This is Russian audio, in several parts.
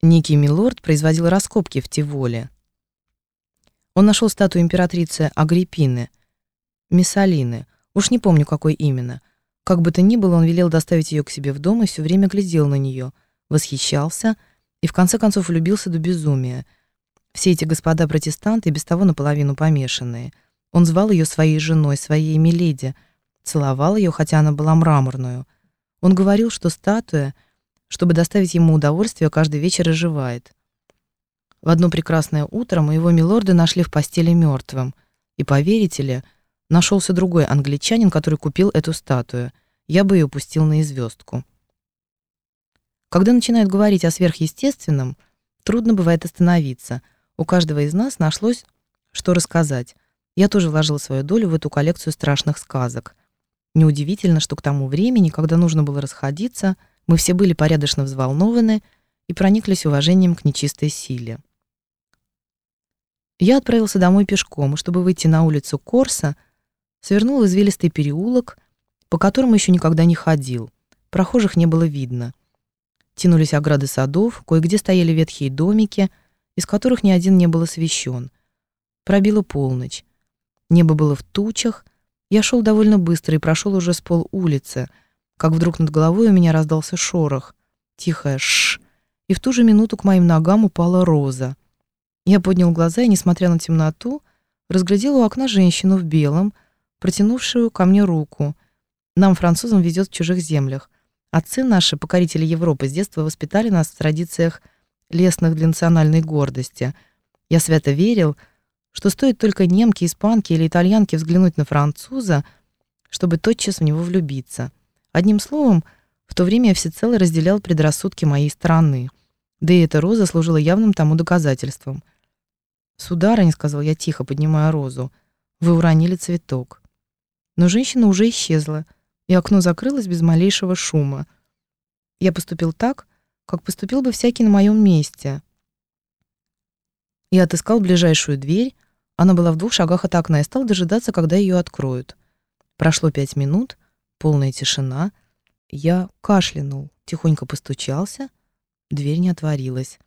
Некий милорд производил раскопки в Тиволе. Он нашел статую императрицы Агриппины, Миссалины, уж не помню, какой именно. Как бы то ни было, он велел доставить ее к себе в дом и все время глядел на нее, восхищался и в конце концов влюбился до безумия. Все эти господа протестанты, без того наполовину помешанные. Он звал ее своей женой, своей миледи, целовал ее, хотя она была мраморную. Он говорил, что статуя, чтобы доставить ему удовольствие, каждый вечер оживает. В одно прекрасное утро моего милорда нашли в постели мертвым, и, поверите ли, нашелся другой англичанин, который купил эту статую. Я бы ее пустил на известку. Когда начинают говорить о сверхъестественном, трудно бывает остановиться. У каждого из нас нашлось, что рассказать. Я тоже вложил свою долю в эту коллекцию страшных сказок. Неудивительно, что к тому времени, когда нужно было расходиться, мы все были порядочно взволнованы и прониклись уважением к нечистой силе. Я отправился домой пешком, чтобы выйти на улицу Корса, свернул в извилистый переулок, по которому еще никогда не ходил. Прохожих не было видно. Тянулись ограды садов, кое-где стояли ветхие домики, из которых ни один не был освещен. Пробила полночь. Небо было в тучах. Я шел довольно быстро и прошел уже с пол улицы, как вдруг над головой у меня раздался шорох, тихое «шш», и в ту же минуту к моим ногам упала роза. Я поднял глаза и, несмотря на темноту, разглядел у окна женщину в белом, протянувшую ко мне руку. Нам, французам, везет в чужих землях. Отцы наши, покорители Европы, с детства воспитали нас в традициях лесных для национальной гордости. Я свято верил, что стоит только немке, испанке или итальянке взглянуть на француза, чтобы тотчас в него влюбиться. Одним словом, в то время я всецело разделял предрассудки моей страны. Да и эта роза служила явным тому доказательством — «Сударыня», — сказал я тихо, поднимая розу, — «вы уронили цветок». Но женщина уже исчезла, и окно закрылось без малейшего шума. Я поступил так, как поступил бы всякий на моем месте. Я отыскал ближайшую дверь, она была в двух шагах от окна, и стал дожидаться, когда ее откроют. Прошло пять минут, полная тишина. Я кашлянул, тихонько постучался, дверь не отворилась.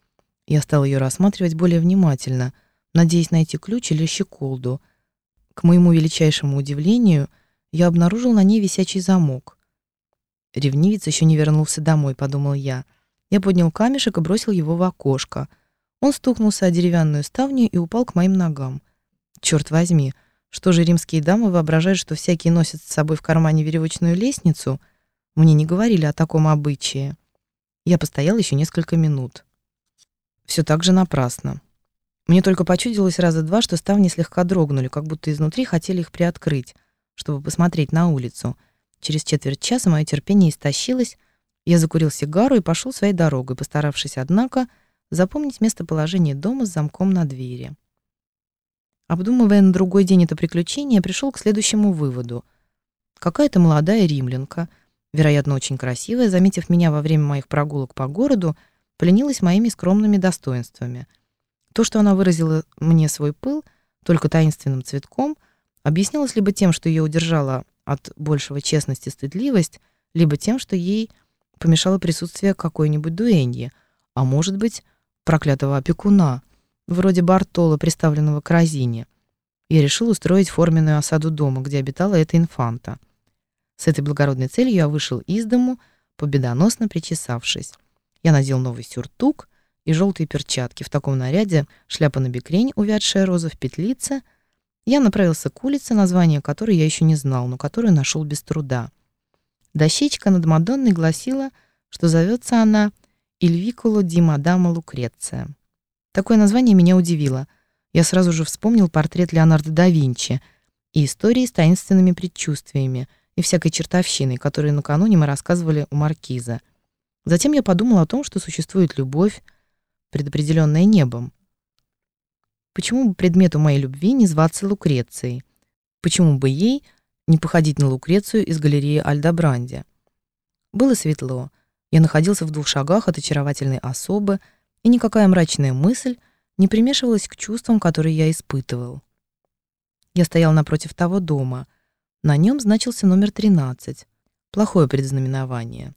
Я стал ее рассматривать более внимательно — надеясь найти ключ или щеколду. К моему величайшему удивлению, я обнаружил на ней висячий замок. Ревнивец еще не вернулся домой, подумал я. Я поднял камешек и бросил его в окошко. Он стукнулся о деревянную ставню и упал к моим ногам. Черт возьми, что же римские дамы воображают, что всякие носят с собой в кармане веревочную лестницу? Мне не говорили о таком обычае. Я постоял еще несколько минут. Все так же напрасно. Мне только почудилось раза два, что ставни слегка дрогнули, как будто изнутри хотели их приоткрыть, чтобы посмотреть на улицу. Через четверть часа мое терпение истощилось, я закурил сигару и пошел своей дорогой, постаравшись, однако, запомнить местоположение дома с замком на двери. Обдумывая на другой день это приключение, пришел к следующему выводу. Какая-то молодая римлянка, вероятно, очень красивая, заметив меня во время моих прогулок по городу, поленилась моими скромными достоинствами — то, что она выразила мне свой пыл только таинственным цветком, объяснялось либо тем, что ее удержала от большего честности стыдливость, либо тем, что ей помешало присутствие какой-нибудь дуэньи, а может быть, проклятого опекуна, вроде Бартола, приставленного к Розине. Я решил устроить форменную осаду дома, где обитала эта инфанта. С этой благородной целью я вышел из дому, победоносно причесавшись. Я надел новый сюртук, и желтые перчатки. В таком наряде шляпа на бекрень, увядшая роза в петлице. Я направился к улице, название которой я еще не знал, но которую нашел без труда. Дощечка над Мадонной гласила, что зовется она Ильвикуло ди мадама Лукреция. Такое название меня удивило. Я сразу же вспомнил портрет Леонардо да Винчи и истории с таинственными предчувствиями и всякой чертовщиной, которые накануне мы рассказывали у маркиза. Затем я подумал о том, что существует любовь, предопределенное небом. Почему бы предмету моей любви не зваться Лукрецией? Почему бы ей не походить на Лукрецию из галереи Альдобранди? Было светло. Я находился в двух шагах от очаровательной особы, и никакая мрачная мысль не примешивалась к чувствам, которые я испытывал. Я стоял напротив того дома. На нем значился номер 13. Плохое предзнаменование.